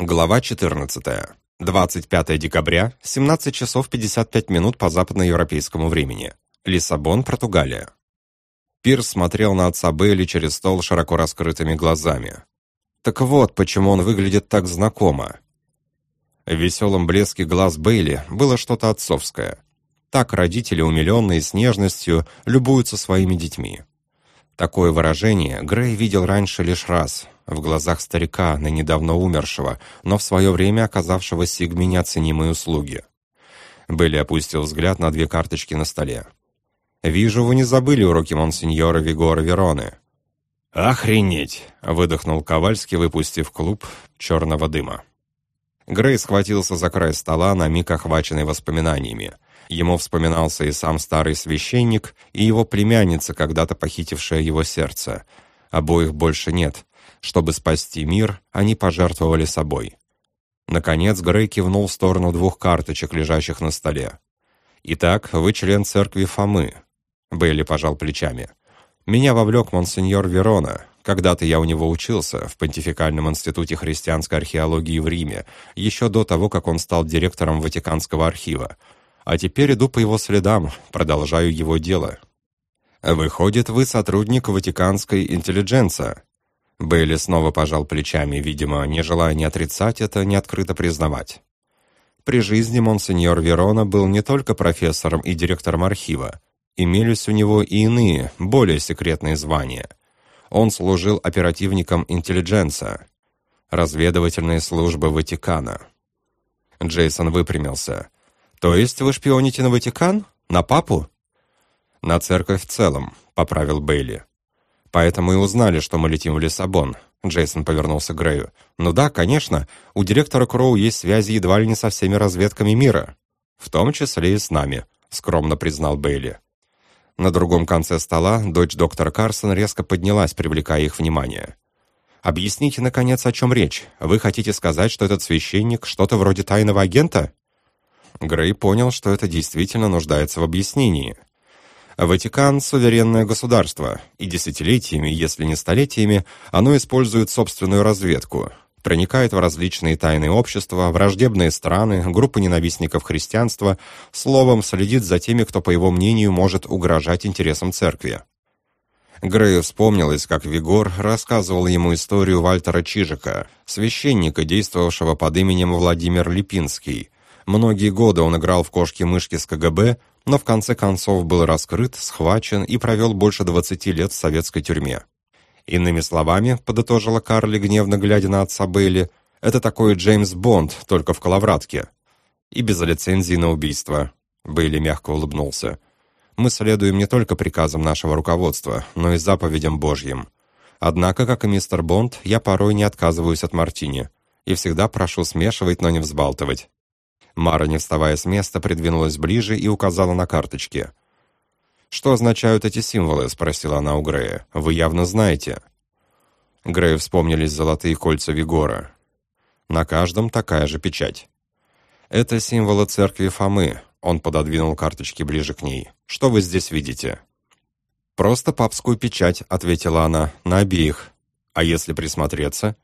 Глава 14. 25 декабря, 17 часов 55 минут по западноевропейскому времени. Лиссабон, Португалия. Пирс смотрел на отца Бейли через стол широко раскрытыми глазами. Так вот, почему он выглядит так знакомо. В веселом блеске глаз Бейли было что-то отцовское. Так родители, умиленные с нежностью, любуются своими детьми. Такое выражение Грей видел раньше лишь раз, в глазах старика, на недавно умершего, но в свое время оказавшего Сигме неоценимые услуги. Белли опустил взгляд на две карточки на столе. «Вижу, вы не забыли уроки монсеньора Вигора Вероны». «Охренеть!» — выдохнул Ковальский, выпустив клуб черного дыма. Грей схватился за край стола, на миг охваченный воспоминаниями. Ему вспоминался и сам старый священник, и его племянница, когда-то похитившая его сердце. Обоих больше нет, чтобы спасти мир, они пожертвовали собой. Наконец Грей кивнул в сторону двух карточек, лежащих на столе. «Итак, вы член церкви Фомы». Бейли пожал плечами. «Меня вовлек монсеньор Верона. Когда-то я у него учился в Понтификальном институте христианской археологии в Риме, еще до того, как он стал директором Ватиканского архива. А теперь иду по его следам, продолжаю его дело». «Выходит, вы сотрудник Ватиканской интеллигенции?» Бейли снова пожал плечами, видимо, не желая ни отрицать это, ни открыто признавать. При жизни монсеньор Верона был не только профессором и директором архива. Имелись у него и иные, более секретные звания. Он служил оперативником интеллигенса, разведывательной службы Ватикана. Джейсон выпрямился. «То есть вы шпионите на Ватикан? На папу?» «На церковь в целом», — поправил Бейли. Поэтому и узнали, что мы летим в Лиссабон. Джейсон повернулся к Грею. «Ну да, конечно, у директора Кроу есть связи едва ли не со всеми разведками мира. В том числе и с нами», — скромно признал Бейли. На другом конце стола дочь доктора Карсон резко поднялась, привлекая их внимание. «Объясните, наконец, о чем речь. Вы хотите сказать, что этот священник что-то вроде тайного агента?» Грей понял, что это действительно нуждается в объяснении. Ватикан – суверенное государство, и десятилетиями, если не столетиями, оно использует собственную разведку, проникает в различные тайные общества, враждебные страны, группы ненавистников христианства, словом, следит за теми, кто, по его мнению, может угрожать интересам церкви. Грею вспомнилось, как Вигор рассказывал ему историю Вальтера Чижика, священника, действовавшего под именем Владимир Липинский. Многие годы он играл в кошки-мышки с КГБ, но в конце концов был раскрыт, схвачен и провел больше 20 лет в советской тюрьме. Иными словами, подытожила Карли, гневно глядя на отца Бейли, это такой Джеймс Бонд, только в коловратке. И без лицензии на убийство. Бейли мягко улыбнулся. Мы следуем не только приказам нашего руководства, но и заповедям Божьим. Однако, как и мистер Бонд, я порой не отказываюсь от мартини. И всегда прошу смешивать, но не взбалтывать. Мара, не вставая с места, придвинулась ближе и указала на карточки. «Что означают эти символы?» — спросила она у Грея. «Вы явно знаете». Грею вспомнились золотые кольца Вигора. На каждом такая же печать. «Это символы церкви Фомы», — он пододвинул карточки ближе к ней. «Что вы здесь видите?» «Просто папскую печать», — ответила она, — «на обеих. А если присмотреться?»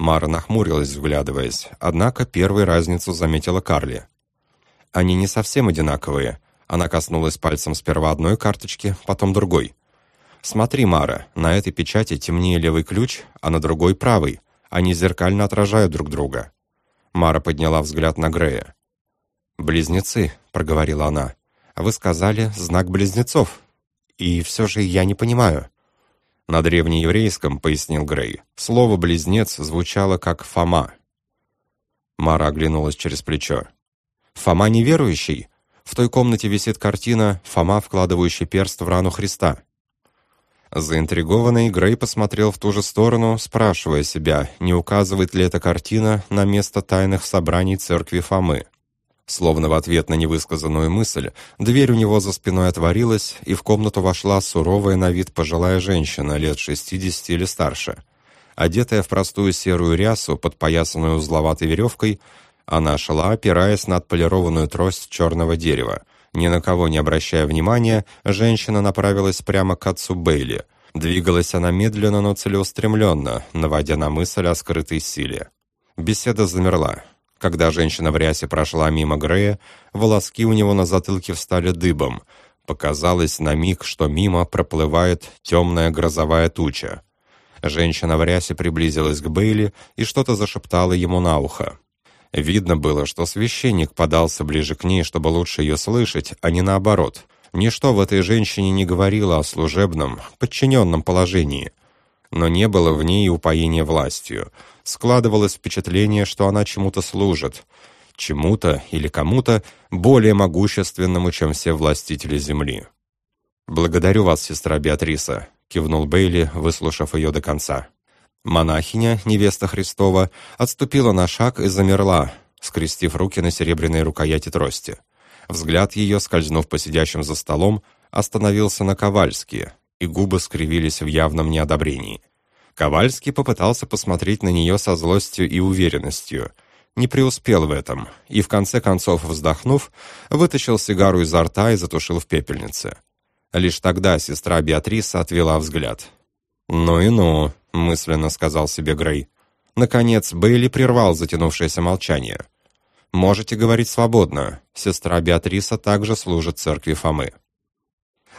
Мара нахмурилась, вглядываясь, однако первой разницу заметила Карли. Они не совсем одинаковые. Она коснулась пальцем сперва одной карточки, потом другой. «Смотри, Мара, на этой печати темнее левый ключ, а на другой правый. Они зеркально отражают друг друга». Мара подняла взгляд на Грея. «Близнецы», — проговорила она. «Вы сказали знак близнецов. И все же я не понимаю». На древнееврейском, пояснил Грей, слово «близнец» звучало как «Фома». Мара оглянулась через плечо. «Фома неверующий? В той комнате висит картина «Фома, вкладывающий перст в рану Христа». Заинтригованный, Грей посмотрел в ту же сторону, спрашивая себя, не указывает ли эта картина на место тайных собраний церкви Фомы. Словно в ответ на невысказанную мысль, дверь у него за спиной отворилась, и в комнату вошла суровая на вид пожилая женщина лет 60 или старше. Одетая в простую серую рясу, подпоясанную узловатой веревкой, она шла, опираясь на отполированную трость черного дерева. Ни на кого не обращая внимания, женщина направилась прямо к отцу Бейли. Двигалась она медленно, но целеустремленно, наводя на мысль о скрытой силе. Беседа замерла. Когда женщина в рясе прошла мимо Грея, волоски у него на затылке встали дыбом. Показалось на миг, что мимо проплывает темная грозовая туча. Женщина в рясе приблизилась к Бейли и что-то зашептала ему на ухо. Видно было, что священник подался ближе к ней, чтобы лучше ее слышать, а не наоборот. Ничто в этой женщине не говорило о служебном, подчиненном положении. Но не было в ней упоения властью. Складывалось впечатление, что она чему-то служит. Чему-то или кому-то более могущественному, чем все властители земли. «Благодарю вас, сестра Беатриса», — кивнул Бейли, выслушав ее до конца. Монахиня, невеста Христова, отступила на шаг и замерла, скрестив руки на серебряной рукояти трости. Взгляд ее, скользнув по сидящим за столом, остановился на Ковальске, и губы скривились в явном неодобрении. Ковальский попытался посмотреть на нее со злостью и уверенностью. Не преуспел в этом, и в конце концов, вздохнув, вытащил сигару изо рта и затушил в пепельнице. Лишь тогда сестра Беатриса отвела взгляд. «Ну и ну», — мысленно сказал себе Грей. Наконец, Бейли прервал затянувшееся молчание. «Можете говорить свободно. Сестра Беатриса также служит церкви Фомы».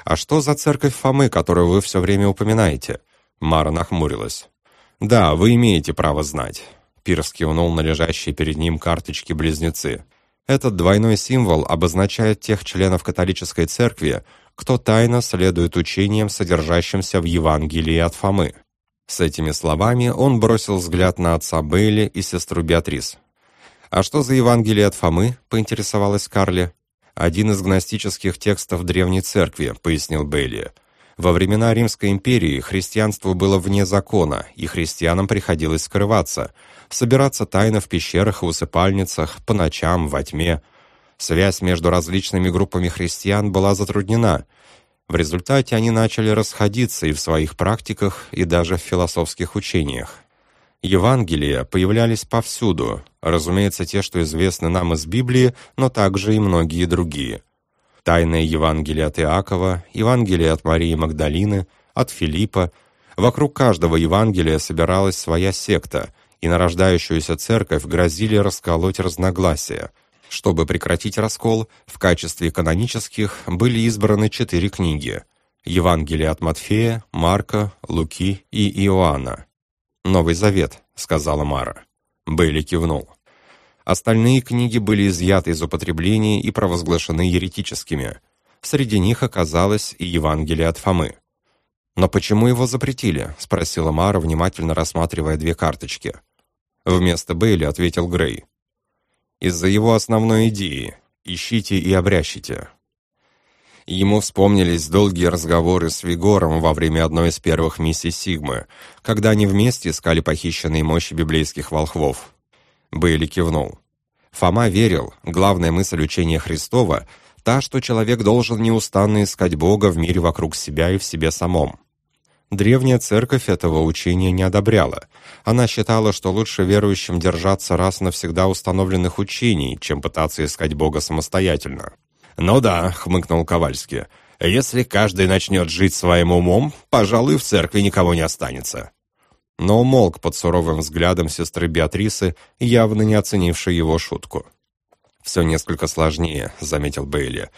«А что за церковь Фомы, которую вы все время упоминаете?» Мара нахмурилась. «Да, вы имеете право знать». Пирс кивнул на лежащие перед ним карточки-близнецы. Этот двойной символ обозначает тех членов католической церкви, кто тайно следует учениям, содержащимся в Евангелии от Фомы. С этими словами он бросил взгляд на отца Бейли и сестру Беатрис. «А что за Евангелие от Фомы?» — поинтересовалась Карли. «Один из гностических текстов Древней Церкви», — пояснил Бейли. «Во времена Римской империи христианство было вне закона, и христианам приходилось скрываться, собираться тайно в пещерах и усыпальницах, по ночам, во тьме, Связь между различными группами христиан была затруднена. В результате они начали расходиться и в своих практиках, и даже в философских учениях. Евангелия появлялись повсюду, разумеется, те, что известны нам из Библии, но также и многие другие. Тайное Евангелие от Иакова, Евангелие от Марии Магдалины, от Филиппа. Вокруг каждого Евангелия собиралась своя секта, и на рождающуюся церковь грозили расколоть разногласия – чтобы прекратить раскол, в качестве канонических были избраны четыре книги – Евангелие от Матфея, Марка, Луки и Иоанна. «Новый Завет», — сказала Мара. Бейли кивнул. Остальные книги были изъяты из употребления и провозглашены еретическими. Среди них оказалось и Евангелие от Фомы. «Но почему его запретили?» — спросила Мара, внимательно рассматривая две карточки. Вместо Бейли ответил Грей из-за его основной идеи «ищите и обрящите». Ему вспомнились долгие разговоры с Вигором во время одной из первых миссий Сигмы, когда они вместе искали похищенные мощи библейских волхвов. Бейли кивнул. Фома верил, главная мысль учения Христова — та, что человек должен неустанно искать Бога в мире вокруг себя и в себе самом. Древняя церковь этого учения не одобряла. Она считала, что лучше верующим держаться раз навсегда установленных учений, чем пытаться искать Бога самостоятельно. «Ну да», — хмыкнул Ковальский, — «если каждый начнет жить своим умом, пожалуй, в церкви никого не останется». Но умолк под суровым взглядом сестры Беатрисы, явно не оценившей его шутку. «Все несколько сложнее», — заметил Бейли.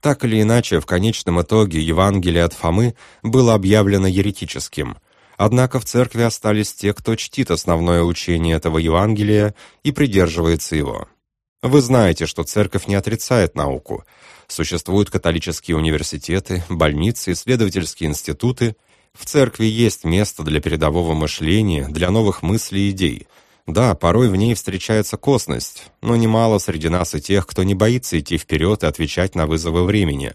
Так или иначе, в конечном итоге Евангелие от Фомы было объявлено еретическим. Однако в церкви остались те, кто чтит основное учение этого Евангелия и придерживается его. Вы знаете, что церковь не отрицает науку. Существуют католические университеты, больницы, исследовательские институты. В церкви есть место для передового мышления, для новых мыслей и идей – да, порой в ней встречается косность, но немало среди нас и тех, кто не боится идти вперед и отвечать на вызовы времени.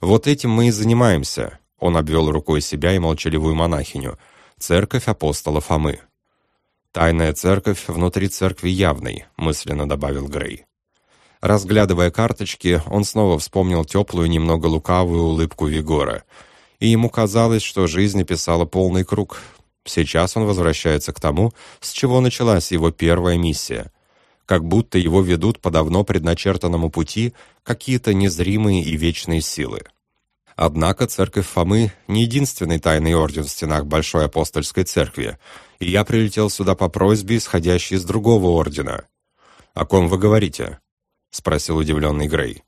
Вот этим мы и занимаемся. Он обвел рукой себя и молчаливую монахиню. Церковь апостола Фомы. «Тайная церковь внутри церкви явной», — мысленно добавил Грей. Разглядывая карточки, он снова вспомнил теплую, немного лукавую улыбку Вигора. И ему казалось, что жизнь описала полный круг, Сейчас он возвращается к тому, с чего началась его первая миссия. Как будто его ведут по давно предначертанному пути какие-то незримые и вечные силы. Однако церковь Фомы не единственный тайный орден в стенах Большой апостольской церкви, и я прилетел сюда по просьбе, исходящей из другого ордена. «О ком вы говорите?» — спросил удивленный Грей.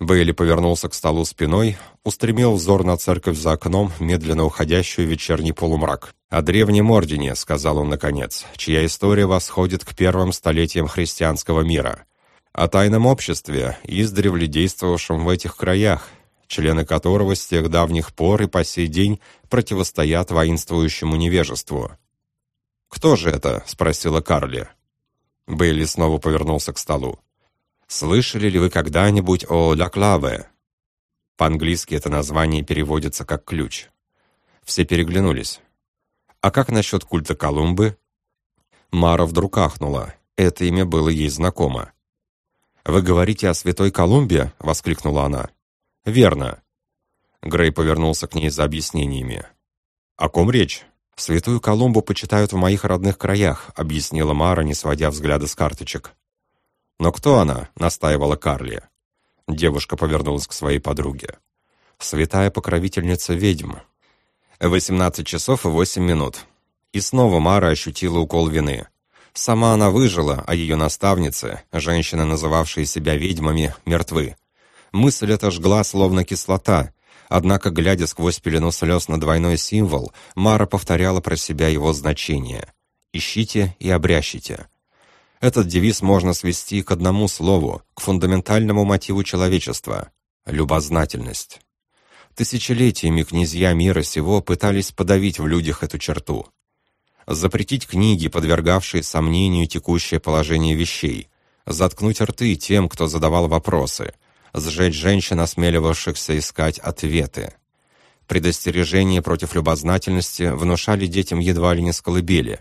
Бейли повернулся к столу спиной, устремил взор на церковь за окном, медленно уходящую в вечерний полумрак. «О древнем ордене», — сказал он наконец, чья история восходит к первым столетиям христианского мира. О тайном обществе, издревле действовавшем в этих краях, члены которого с тех давних пор и по сей день противостоят воинствующему невежеству. «Кто же это?» — спросила Карли. Бейли снова повернулся к столу. «Слышали ли вы когда-нибудь о «Ля Клаве»?» По-английски это название переводится как «ключ». Все переглянулись. «А как насчет культа Колумбы?» Мара вдруг ахнула. Это имя было ей знакомо. «Вы говорите о Святой Колумбе?» — воскликнула она. «Верно». Грей повернулся к ней за объяснениями. «О ком речь?» «Святую Колумбу почитают в моих родных краях», — объяснила Мара, не сводя взгляда с карточек. «Но кто она?» — настаивала Карли. Девушка повернулась к своей подруге. «Святая покровительница ведьм». Восемнадцать часов и восемь минут. И снова Мара ощутила укол вины. Сама она выжила, а ее наставницы, женщины, называвшие себя ведьмами, мертвы. Мысль эта жгла, словно кислота. Однако, глядя сквозь пелену слез на двойной символ, Мара повторяла про себя его значение. «Ищите и обрящите». Этот девиз можно свести к одному слову, к фундаментальному мотиву человечества — любознательность. Тысячелетиями князья мира сего пытались подавить в людях эту черту. Запретить книги, подвергавшие сомнению текущее положение вещей, заткнуть рты тем, кто задавал вопросы — сжечь женщин, осмеливавшихся искать ответы. Предостережения против любознательности внушали детям едва ли не с колыбели.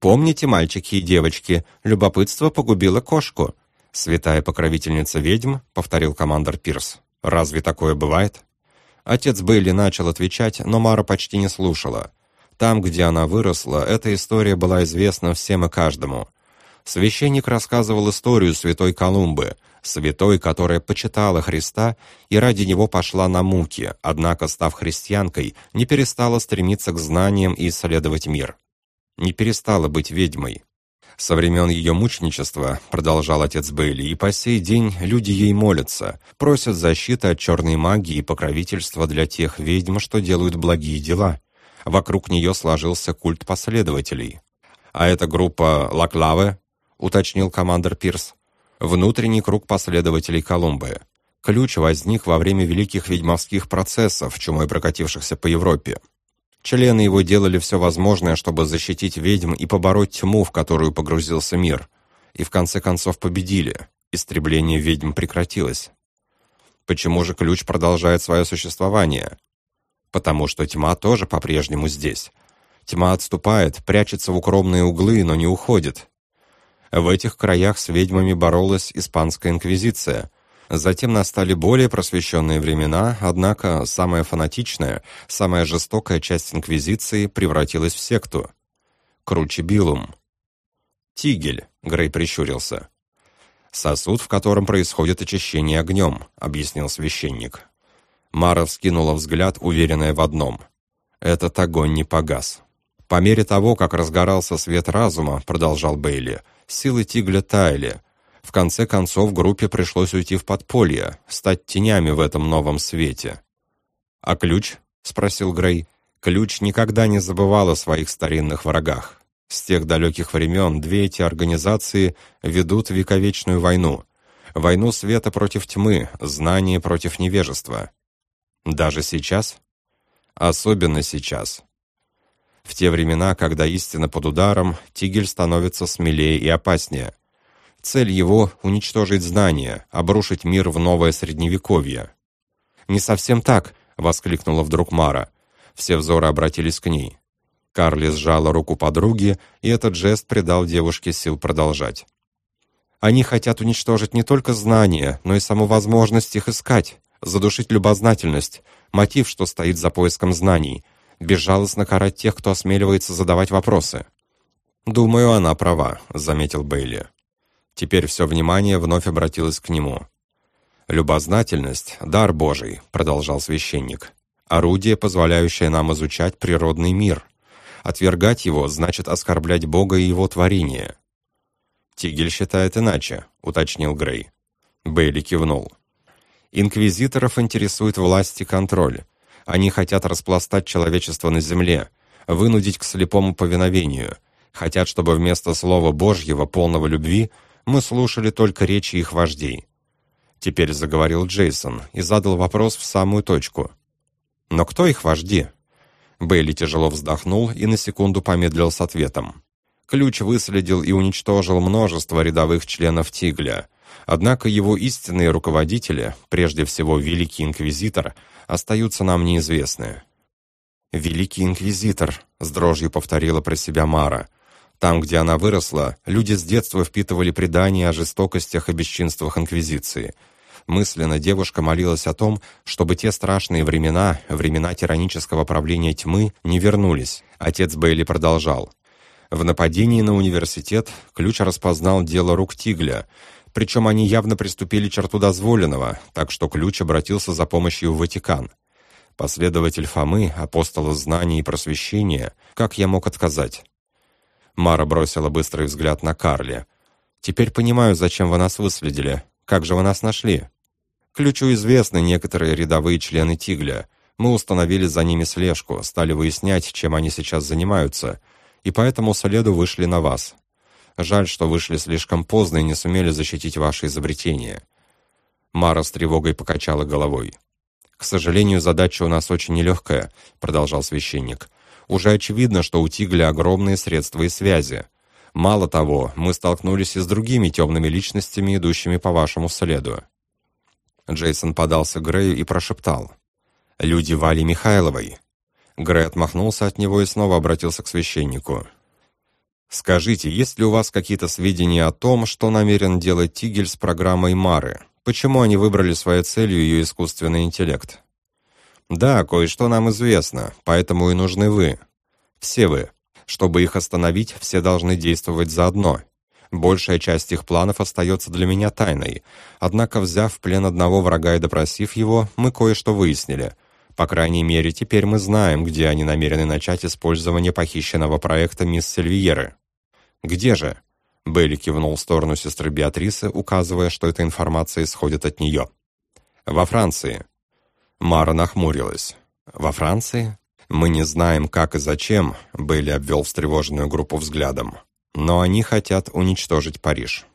«Помните, мальчики и девочки, любопытство погубило кошку». «Святая покровительница ведьм», — повторил командор Пирс. «Разве такое бывает?» Отец Бейли начал отвечать, но Мара почти не слушала. Там, где она выросла, эта история была известна всем и каждому. Священник рассказывал историю святой Колумбы, святой, которая почитала Христа и ради него пошла на муки, однако, став христианкой, не перестала стремиться к знаниям и исследовать мир. Не перестала быть ведьмой. Со времен ее мученичества, продолжал отец Бейли, и по сей день люди ей молятся, просят защиты от черной магии и покровительства для тех ведьм, что делают благие дела. Вокруг нее сложился культ последователей. А эта группа Лаклаве, уточнил командир Пирс, внутренний круг последователей Колумбы. Ключ возник во время великих ведьмовских процессов, чумой прокатившихся по Европе. Члены его делали все возможное, чтобы защитить ведьм и побороть тьму, в которую погрузился мир. И в конце концов победили. Истребление ведьм прекратилось. Почему же ключ продолжает свое существование? Потому что тьма тоже по-прежнему здесь. Тьма отступает, прячется в укромные углы, но не уходит. В этих краях с ведьмами боролась испанская инквизиция. Затем настали более просвещенные времена, однако самая фанатичная, самая жестокая часть инквизиции превратилась в секту. Кручебилум. «Тигель», — Грей прищурился. «Сосуд, в котором происходит очищение огнем», — объяснил священник. Мара вскинула взгляд, уверенная в одном. «Этот огонь не погас». По мере того, как разгорался свет разума, продолжал Бейли, силы Тигля таяли. В конце концов группе пришлось уйти в подполье, стать тенями в этом новом свете. «А ключ?» — спросил Грей. «Ключ никогда не забывал о своих старинных врагах. С тех далеких времен две эти организации ведут вековечную войну. Войну света против тьмы, знания против невежества. Даже сейчас? Особенно сейчас. В те времена, когда истина под ударом, Тигель становится смелее и опаснее. Цель его — уничтожить знания, обрушить мир в новое средневековье. «Не совсем так!» — воскликнула вдруг Мара. Все взоры обратились к ней. Карли сжала руку подруги, и этот жест придал девушке сил продолжать. «Они хотят уничтожить не только знания, но и саму возможность их искать, задушить любознательность, мотив, что стоит за поиском знаний — безжалостно карать тех, кто осмеливается задавать вопросы. «Думаю, она права», — заметил Бейли. Теперь все внимание вновь обратилось к нему. «Любознательность — дар Божий», — продолжал священник. «Орудие, позволяющее нам изучать природный мир. Отвергать его значит оскорблять Бога и его творение». «Тигель считает иначе», — уточнил Грей. Бейли кивнул. «Инквизиторов интересует власть и контроль. Они хотят распластать человечество на земле, вынудить к слепому повиновению. Хотят, чтобы вместо слова Божьего, полного любви, мы слушали только речи их вождей. Теперь заговорил Джейсон и задал вопрос в самую точку. «Но кто их вожди?» Бейли тяжело вздохнул и на секунду помедлил с ответом. Ключ выследил и уничтожил множество рядовых членов Тигля. Однако его истинные руководители, прежде всего Великий Инквизитор, остаются нам неизвестны. «Великий Инквизитор», — с дрожью повторила про себя Мара. Там, где она выросла, люди с детства впитывали предания о жестокостях и бесчинствах Инквизиции. Мысленно девушка молилась о том, чтобы те страшные времена, времена тиранического правления тьмы, не вернулись. Отец Бейли продолжал. В нападении на университет ключ распознал дело рук Тигля, причем они явно приступили черту дозволенного, так что ключ обратился за помощью в Ватикан. Последователь Фомы, апостола знаний и просвещения, как я мог отказать? Мара бросила быстрый взгляд на Карли. «Теперь понимаю, зачем вы нас выследили. Как же вы нас нашли?» «Ключу известны некоторые рядовые члены Тигля. Мы установили за ними слежку, стали выяснять, чем они сейчас занимаются, и поэтому следу вышли на вас. Жаль, что вышли слишком поздно и не сумели защитить ваше изобретение». Мара с тревогой покачала головой. «К сожалению, задача у нас очень нелегкая», — продолжал священник. Уже очевидно, что у Тигля огромные средства и связи. Мало того, мы столкнулись и с другими темными личностями, идущими по вашему следу». Джейсон подался к Грею и прошептал. «Люди Вали Михайловой». Грей отмахнулся от него и снова обратился к священнику. «Скажите, есть ли у вас какие-то сведения о том, что намерен делать Тигель с программой Мары? Почему они выбрали своей целью ее искусственный интеллект?» «Да, кое-что нам известно, поэтому и нужны вы. Все вы. Чтобы их остановить, все должны действовать заодно. Большая часть их планов остается для меня тайной. Однако, взяв в плен одного врага и допросив его, мы кое-что выяснили. По крайней мере, теперь мы знаем, где они намерены начать использование похищенного проекта мисс Сильвьеры. «Где же?» Белли кивнул в сторону сестры Беатрисы, указывая, что эта информация исходит от нее. «Во Франции. Мара нахмурилась. «Во Франции? Мы не знаем, как и зачем», — Бейли обвел встревоженную группу взглядом. «Но они хотят уничтожить Париж».